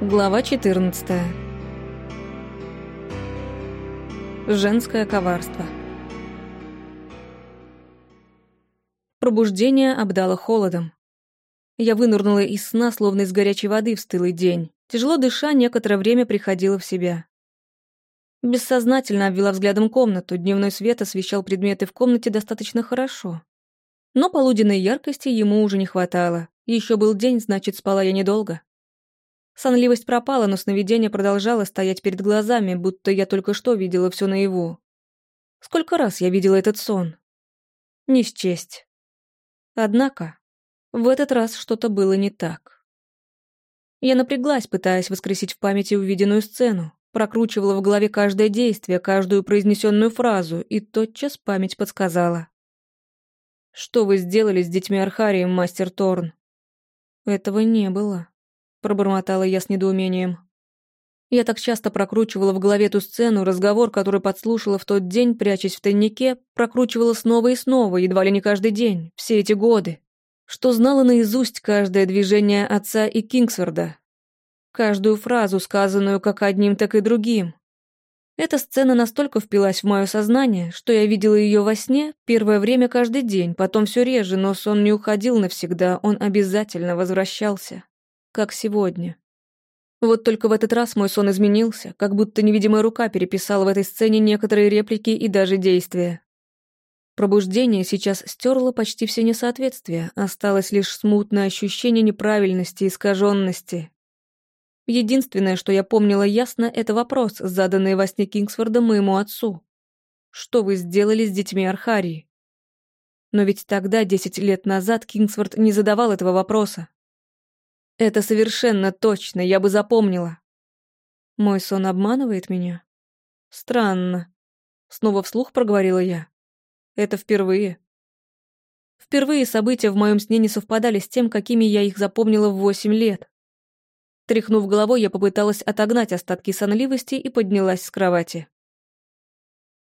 Глава 14. Женское коварство. Пробуждение обдало холодом. Я вынырнула из сна, словно из горячей воды в стылый день. Тяжело дыша, некоторое время приходила в себя. Бессознательно обвела взглядом комнату, дневной свет освещал предметы в комнате достаточно хорошо. Но полуденной яркости ему уже не хватало. Еще был день, значит, спала я недолго. Сонливость пропала, но сновидение продолжало стоять перед глазами, будто я только что видела все наяву. Сколько раз я видела этот сон? Не счесть. Однако, в этот раз что-то было не так. Я напряглась, пытаясь воскресить в памяти увиденную сцену, прокручивала в голове каждое действие, каждую произнесенную фразу, и тотчас память подсказала. «Что вы сделали с детьми Архарием, мастер Торн?» Этого не было пробормотала я с недоумением. Я так часто прокручивала в голове ту сцену, разговор, который подслушала в тот день, прячась в тайнике, прокручивала снова и снова, едва ли не каждый день, все эти годы, что знала наизусть каждое движение отца и Кингсворда, каждую фразу, сказанную как одним, так и другим. Эта сцена настолько впилась в мое сознание, что я видела ее во сне первое время каждый день, потом все реже, но сон не уходил навсегда, он обязательно возвращался как сегодня. Вот только в этот раз мой сон изменился, как будто невидимая рука переписала в этой сцене некоторые реплики и даже действия. Пробуждение сейчас стерло почти все несоответствия, осталось лишь смутное ощущение неправильности, искаженности. Единственное, что я помнила ясно, это вопрос, заданный во сне Кингсфорда моему отцу. «Что вы сделали с детьми Архарии?» Но ведь тогда, десять лет назад, Кингсфорд не задавал этого вопроса. Это совершенно точно, я бы запомнила. Мой сон обманывает меня? Странно. Снова вслух проговорила я. Это впервые. Впервые события в моем сне не совпадали с тем, какими я их запомнила в восемь лет. Тряхнув головой, я попыталась отогнать остатки сонливости и поднялась с кровати.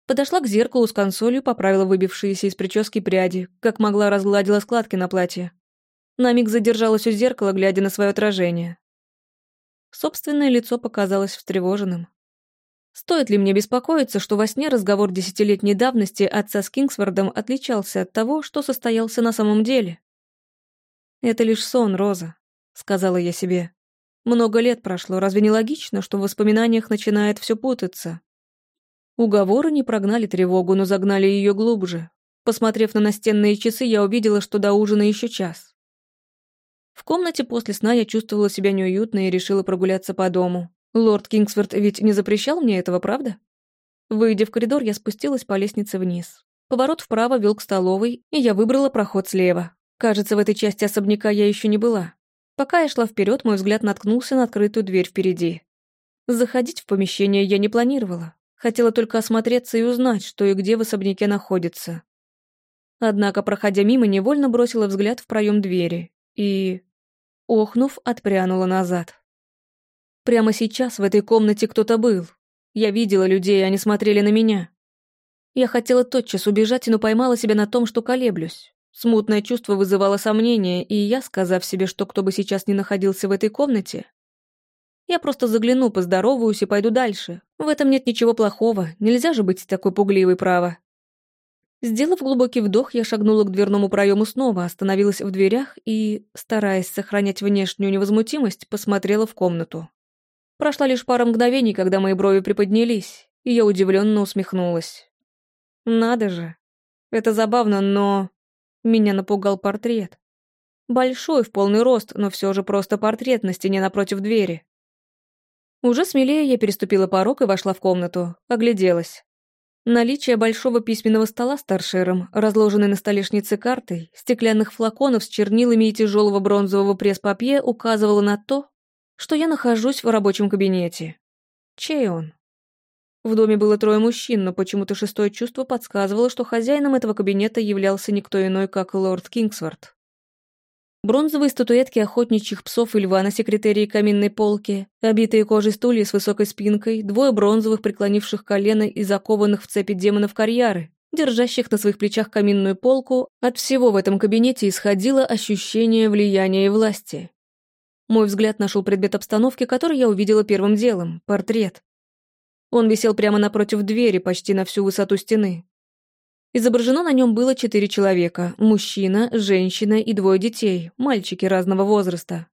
Подошла к зеркалу с консолью, поправила выбившиеся из прически пряди, как могла разгладила складки на платье. На миг задержалась у зеркала, глядя на свое отражение. Собственное лицо показалось встревоженным. Стоит ли мне беспокоиться, что во сне разговор десятилетней давности отца с Кингсвордом отличался от того, что состоялся на самом деле? «Это лишь сон, Роза», — сказала я себе. «Много лет прошло, разве не логично, что в воспоминаниях начинает все путаться?» Уговоры не прогнали тревогу, но загнали ее глубже. Посмотрев на настенные часы, я увидела, что до ужина еще час. В комнате после сна я чувствовала себя неуютно и решила прогуляться по дому. Лорд Кингсворт ведь не запрещал мне этого, правда? Выйдя в коридор, я спустилась по лестнице вниз. Поворот вправо вел к столовой, и я выбрала проход слева. Кажется, в этой части особняка я еще не была. Пока я шла вперед, мой взгляд наткнулся на открытую дверь впереди. Заходить в помещение я не планировала. Хотела только осмотреться и узнать, что и где в особняке находится. Однако, проходя мимо, невольно бросила взгляд в проем двери и, охнув, отпрянула назад. Прямо сейчас в этой комнате кто-то был. Я видела людей, они смотрели на меня. Я хотела тотчас убежать, но поймала себя на том, что колеблюсь. Смутное чувство вызывало сомнения, и я, сказав себе, что кто бы сейчас не находился в этой комнате, я просто загляну, поздороваюсь и пойду дальше. В этом нет ничего плохого, нельзя же быть такой пугливой, право. Сделав глубокий вдох, я шагнула к дверному проему снова, остановилась в дверях и, стараясь сохранять внешнюю невозмутимость, посмотрела в комнату. Прошла лишь пара мгновений, когда мои брови приподнялись, и я удивленно усмехнулась. Надо же. Это забавно, но... Меня напугал портрет. Большой, в полный рост, но все же просто портрет на стене напротив двери. Уже смелее я переступила порог и вошла в комнату, огляделась. Наличие большого письменного стола с торшером, разложенной на столешнице картой, стеклянных флаконов с чернилами и тяжелого бронзового пресс-папье указывало на то, что я нахожусь в рабочем кабинете. Чей он? В доме было трое мужчин, но почему-то шестое чувство подсказывало, что хозяином этого кабинета являлся никто иной, как лорд Кингсворт. Бронзовые статуэтки охотничьих псов и льва на секретарии каминной полки, обитые кожей стулья с высокой спинкой, двое бронзовых преклонивших колено и закованных в цепи демонов карьяры, держащих на своих плечах каминную полку, от всего в этом кабинете исходило ощущение влияния и власти. Мой взгляд нашел предмет обстановки, который я увидела первым делом — портрет. Он висел прямо напротив двери, почти на всю высоту стены. Изображено на нем было четыре человека – мужчина, женщина и двое детей, мальчики разного возраста.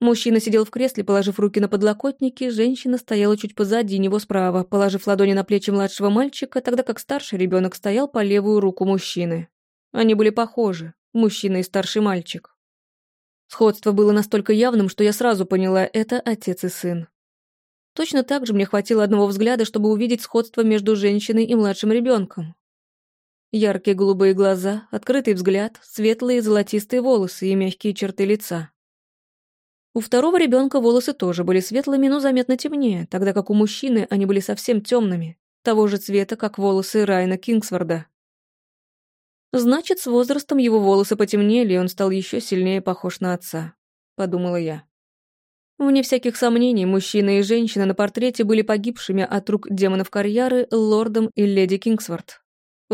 Мужчина сидел в кресле, положив руки на подлокотники, женщина стояла чуть позади него справа, положив ладони на плечи младшего мальчика, тогда как старший ребенок стоял по левую руку мужчины. Они были похожи, мужчина и старший мальчик. Сходство было настолько явным, что я сразу поняла – это отец и сын. Точно так же мне хватило одного взгляда, чтобы увидеть сходство между женщиной и младшим ребенком. Яркие голубые глаза, открытый взгляд, светлые золотистые волосы и мягкие черты лица. У второго ребенка волосы тоже были светлыми, но заметно темнее, тогда как у мужчины они были совсем темными, того же цвета, как волосы Райана Кингсворда. Значит, с возрастом его волосы потемнели, и он стал еще сильнее похож на отца, подумала я. Вне всяких сомнений, мужчина и женщина на портрете были погибшими от рук демонов карьеры лордом и леди Кингсворт.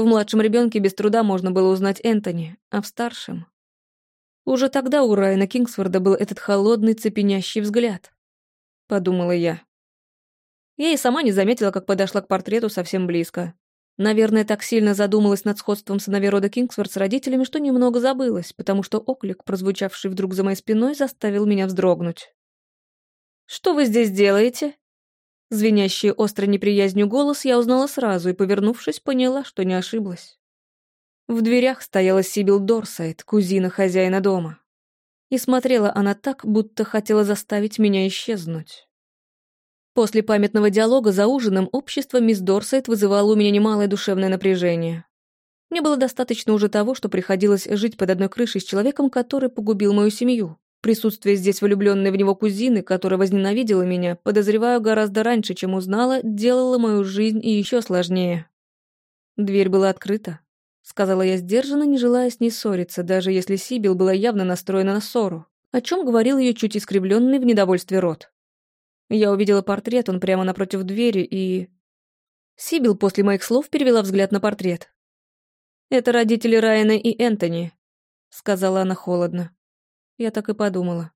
В младшем ребенке без труда можно было узнать Энтони, а в старшем... Уже тогда у Райана Кингсворда был этот холодный, цепенящий взгляд. Подумала я. Я и сама не заметила, как подошла к портрету совсем близко. Наверное, так сильно задумалась над сходством сыновей рода Кингсворт с родителями, что немного забылась, потому что оклик, прозвучавший вдруг за моей спиной, заставил меня вздрогнуть. «Что вы здесь делаете?» Звенящий остро неприязнью голос я узнала сразу и, повернувшись, поняла, что не ошиблась. В дверях стояла Сибил Дорсайт, кузина хозяина дома. И смотрела она так, будто хотела заставить меня исчезнуть. После памятного диалога за ужином общество мисс Дорсет вызывало у меня немалое душевное напряжение. Мне было достаточно уже того, что приходилось жить под одной крышей с человеком, который погубил мою семью. Присутствие здесь влюбленной в него кузины, которая возненавидела меня, подозреваю гораздо раньше, чем узнала, делало мою жизнь еще сложнее. Дверь была открыта. Сказала я сдержанно, не желая с ней ссориться, даже если Сибил была явно настроена на ссору, о чем говорил ее чуть искривленный в недовольстве рот. Я увидела портрет, он прямо напротив двери, и... Сибил после моих слов перевела взгляд на портрет. «Это родители Райана и Энтони», — сказала она холодно. Я так и подумала.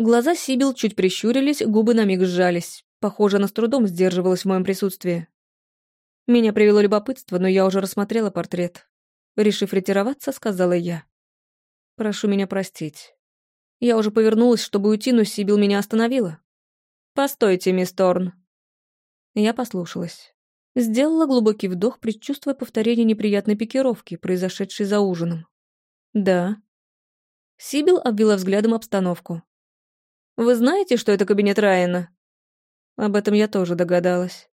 Глаза Сибил чуть прищурились, губы на миг сжались. Похоже, она с трудом сдерживалась в моем присутствии. Меня привело любопытство, но я уже рассмотрела портрет. Решив ретироваться, сказала я. «Прошу меня простить». Я уже повернулась, чтобы уйти, но Сибил меня остановила. «Постойте, мисс Торн». Я послушалась. Сделала глубокий вдох, предчувствуя повторение неприятной пикировки, произошедшей за ужином. «Да». Сибил обвела взглядом обстановку. «Вы знаете, что это кабинет Райана?» Об этом я тоже догадалась.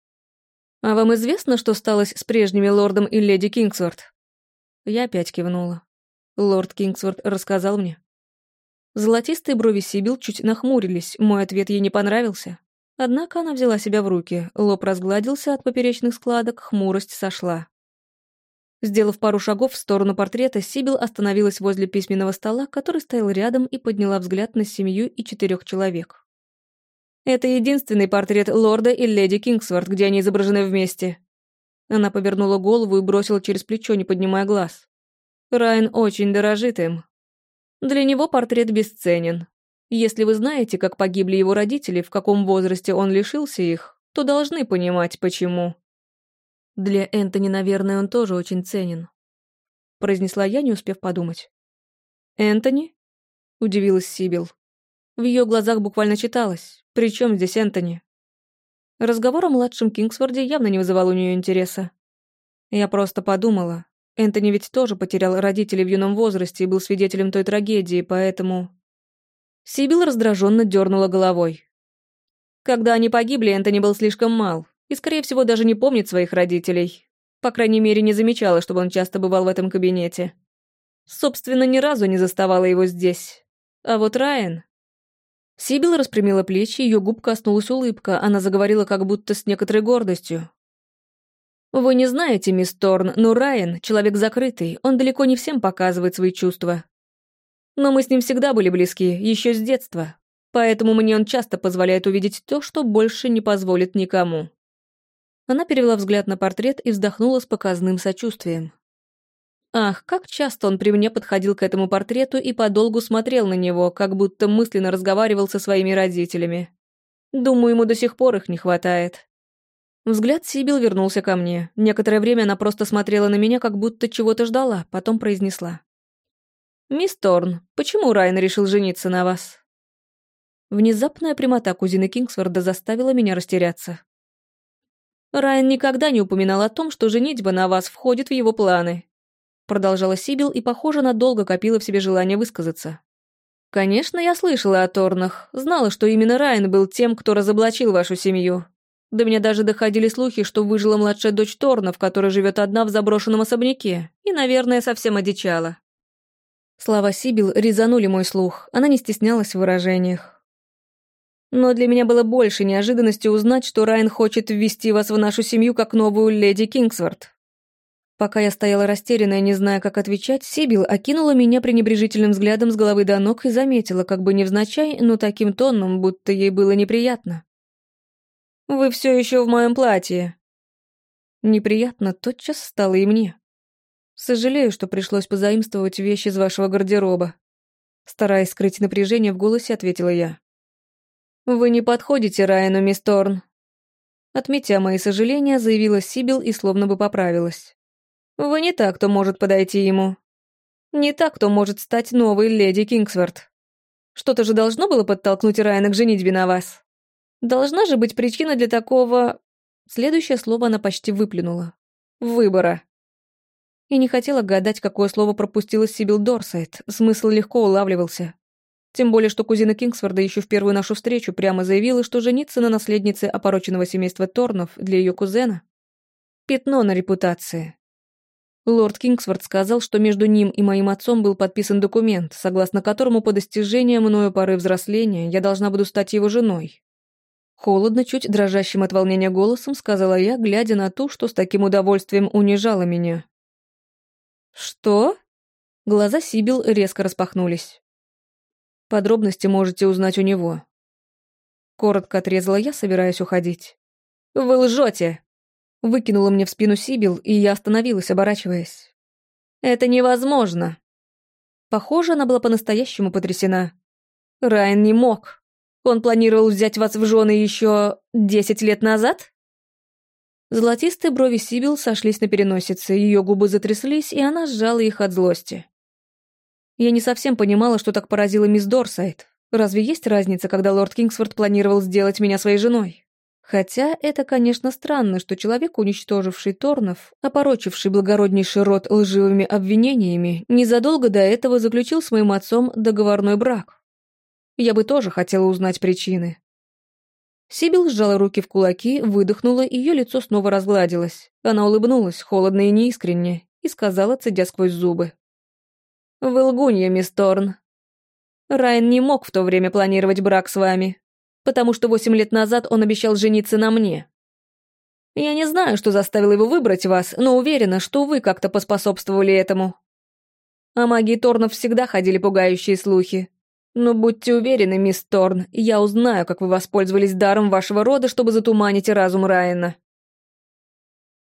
«А вам известно, что стало с прежними лордом и леди Кингсворт?» Я опять кивнула. Лорд Кингсворт рассказал мне. Золотистые брови Сибил чуть нахмурились, мой ответ ей не понравился. Однако она взяла себя в руки, лоб разгладился от поперечных складок, хмурость сошла. Сделав пару шагов в сторону портрета, Сибил остановилась возле письменного стола, который стоял рядом, и подняла взгляд на семью и четырех человек. «Это единственный портрет лорда и леди Кингсворт, где они изображены вместе». Она повернула голову и бросила через плечо, не поднимая глаз. Райан очень дорожит им. Для него портрет бесценен. Если вы знаете, как погибли его родители, в каком возрасте он лишился их, то должны понимать, почему. Для Энтони, наверное, он тоже очень ценен. Произнесла я, не успев подумать. «Энтони?» — удивилась Сибил. В ее глазах буквально читалось. «При чем здесь Энтони?» Разговор о младшем Кингсворде явно не вызывал у нее интереса. Я просто подумала, Энтони ведь тоже потерял родителей в юном возрасте и был свидетелем той трагедии, поэтому... Сибил раздраженно дернула головой. Когда они погибли, Энтони был слишком мал и, скорее всего, даже не помнит своих родителей. По крайней мере, не замечала, чтобы он часто бывал в этом кабинете. Собственно, ни разу не заставала его здесь. А вот Райан... Сибил распрямила плечи, ее губ коснулась улыбка, она заговорила как будто с некоторой гордостью. «Вы не знаете, мисс Торн, но Райан — человек закрытый, он далеко не всем показывает свои чувства. Но мы с ним всегда были близки, еще с детства, поэтому мне он часто позволяет увидеть то, что больше не позволит никому». Она перевела взгляд на портрет и вздохнула с показным сочувствием. Ах, как часто он при мне подходил к этому портрету и подолгу смотрел на него, как будто мысленно разговаривал со своими родителями. Думаю, ему до сих пор их не хватает. Взгляд Сибил вернулся ко мне. Некоторое время она просто смотрела на меня, как будто чего-то ждала, потом произнесла. «Мисс Торн, почему Райан решил жениться на вас?» Внезапная прямота кузины Кингсворда заставила меня растеряться. «Райан никогда не упоминал о том, что женитьба на вас входит в его планы», продолжала Сибил и, похоже, надолго копила в себе желание высказаться. «Конечно, я слышала о Торнах, знала, что именно Райан был тем, кто разоблачил вашу семью. До меня даже доходили слухи, что выжила младшая дочь Торнов, которая живет одна в заброшенном особняке, и, наверное, совсем одичала. Слова Сибил резанули мой слух, она не стеснялась в выражениях. Но для меня было больше неожиданностью узнать, что Райан хочет ввести вас в нашу семью как новую леди Кингсворт. Пока я стояла растерянная, не зная, как отвечать, Сибил окинула меня пренебрежительным взглядом с головы до ног и заметила, как бы невзначай, но таким тоном, будто ей было неприятно. Вы все еще в моем платье». Неприятно тотчас стало и мне. Сожалею, что пришлось позаимствовать вещи из вашего гардероба. Стараясь скрыть напряжение в голосе, ответила я. «Вы не подходите Райану, мисс Торн». Отметя мои сожаления, заявила Сибил и словно бы поправилась. «Вы не так, кто может подойти ему. Не так, кто может стать новой леди Кингсворт. Что-то же должно было подтолкнуть Райана к женитьбе на вас». Должна же быть причина для такого... Следующее слово она почти выплюнула. Выбора. И не хотела гадать, какое слово пропустила Сибил Дорсайт. Смысл легко улавливался. Тем более, что кузина Кингсворда еще в первую нашу встречу прямо заявила, что жениться на наследнице опороченного семейства Торнов для ее кузена — пятно на репутации. Лорд Кингсворт сказал, что между ним и моим отцом был подписан документ, согласно которому по достижении мною поры взросления я должна буду стать его женой. Холодно, чуть дрожащим от волнения голосом сказала я, глядя на ту, что с таким удовольствием унижала меня. «Что?» Глаза Сибил резко распахнулись. «Подробности можете узнать у него». Коротко отрезала я, собираясь уходить. «Вы лжете!» Выкинула мне в спину Сибил, и я остановилась, оборачиваясь. «Это невозможно!» Похоже, она была по-настоящему потрясена. Райан не мог. Он планировал взять вас в жены еще десять лет назад?» Золотистые брови Сибил сошлись на переносице, ее губы затряслись, и она сжала их от злости. Я не совсем понимала, что так поразило мисс Дорсайт. Разве есть разница, когда лорд Кингсфорд планировал сделать меня своей женой? Хотя это, конечно, странно, что человек, уничтоживший Торнов, опорочивший благороднейший род лживыми обвинениями, незадолго до этого заключил с моим отцом договорной брак. Я бы тоже хотела узнать причины. Сибил сжала руки в кулаки, выдохнула, и ее лицо снова разгладилось. Она улыбнулась, холодно и неискренне, и сказала, цедя сквозь зубы. «Вы лгунья, мисс Торн. Райан не мог в то время планировать брак с вами, потому что восемь лет назад он обещал жениться на мне. Я не знаю, что заставило его выбрать вас, но уверена, что вы как-то поспособствовали этому. О магии Торнов всегда ходили пугающие слухи, но будьте уверены, мисс Торн, я узнаю, как вы воспользовались даром вашего рода, чтобы затуманить разум Райана.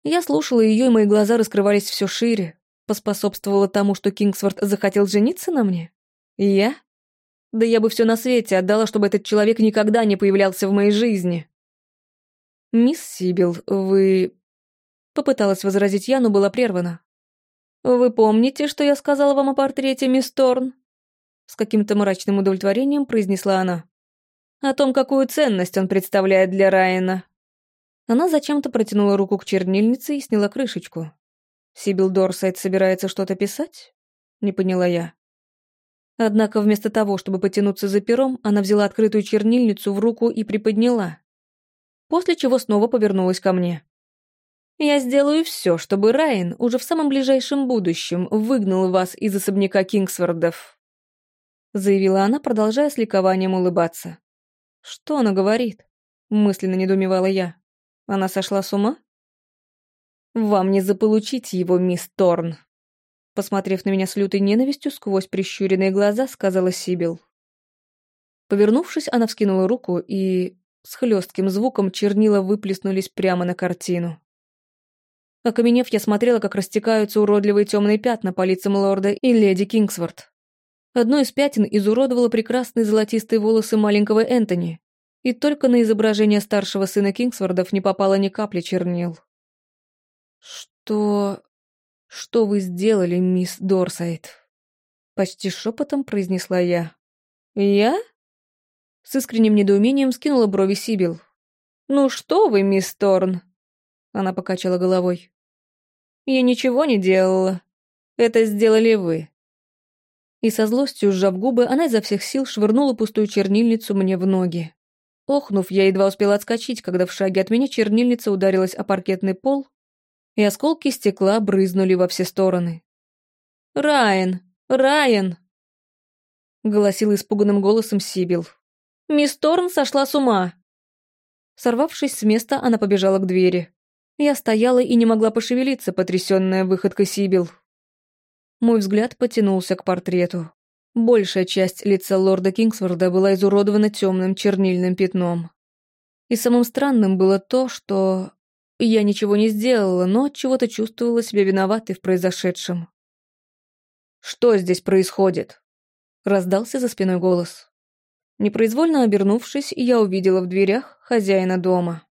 Я слушала ее, и мои глаза раскрывались все шире. Поспособствовала тому, что Кингсворт захотел жениться на мне? Я? Да я бы все на свете отдала, чтобы этот человек никогда не появлялся в моей жизни. «Мисс Сибил, вы...» Попыталась возразить я, но была прервана. «Вы помните, что я сказала вам о портрете, мисс Торн?» С каким-то мрачным удовлетворением произнесла она. О том, какую ценность он представляет для Райана. Она зачем-то протянула руку к чернильнице и сняла крышечку. «Сибил Дорсайт собирается что-то писать?» Не поняла я. Однако вместо того, чтобы потянуться за пером, она взяла открытую чернильницу в руку и приподняла. После чего снова повернулась ко мне. «Я сделаю все, чтобы Райан уже в самом ближайшем будущем выгнал вас из особняка Кингсвордов заявила она, продолжая с ликованием улыбаться. «Что она говорит?» — мысленно недоумевала я. «Она сошла с ума?» «Вам не заполучить его, мисс Торн!» Посмотрев на меня с лютой ненавистью сквозь прищуренные глаза, сказала Сибил. Повернувшись, она вскинула руку, и с хлестким звуком чернила выплеснулись прямо на картину. Окаменев, я смотрела, как растекаются уродливые темные пятна по лицам лорда и леди Кингсворт. Одно из пятен изуродовало прекрасные золотистые волосы маленького Энтони, и только на изображение старшего сына Кингсвордов не попало ни капли чернил. «Что... что вы сделали, мисс Дорсайт?» Почти шепотом произнесла я. «Я?» С искренним недоумением скинула брови Сибил. «Ну что вы, мисс Торн?» Она покачала головой. «Я ничего не делала. Это сделали вы». И со злостью, сжав губы, она изо всех сил швырнула пустую чернильницу мне в ноги. Охнув, я едва успела отскочить, когда в шаге от меня чернильница ударилась о паркетный пол, и осколки стекла брызнули во все стороны. «Райан! Райан!» — голосил испуганным голосом Сибил. «Мисс Торн сошла с ума!» Сорвавшись с места, она побежала к двери. Я стояла и не могла пошевелиться, потрясённая выходкой Сибил. Мой взгляд потянулся к портрету. Большая часть лица лорда Кингсворда была изуродована темным чернильным пятном. И самым странным было то, что я ничего не сделала, но чего-то чувствовала себя виноватой в произошедшем. «Что здесь происходит?» — раздался за спиной голос. Непроизвольно обернувшись, я увидела в дверях хозяина дома.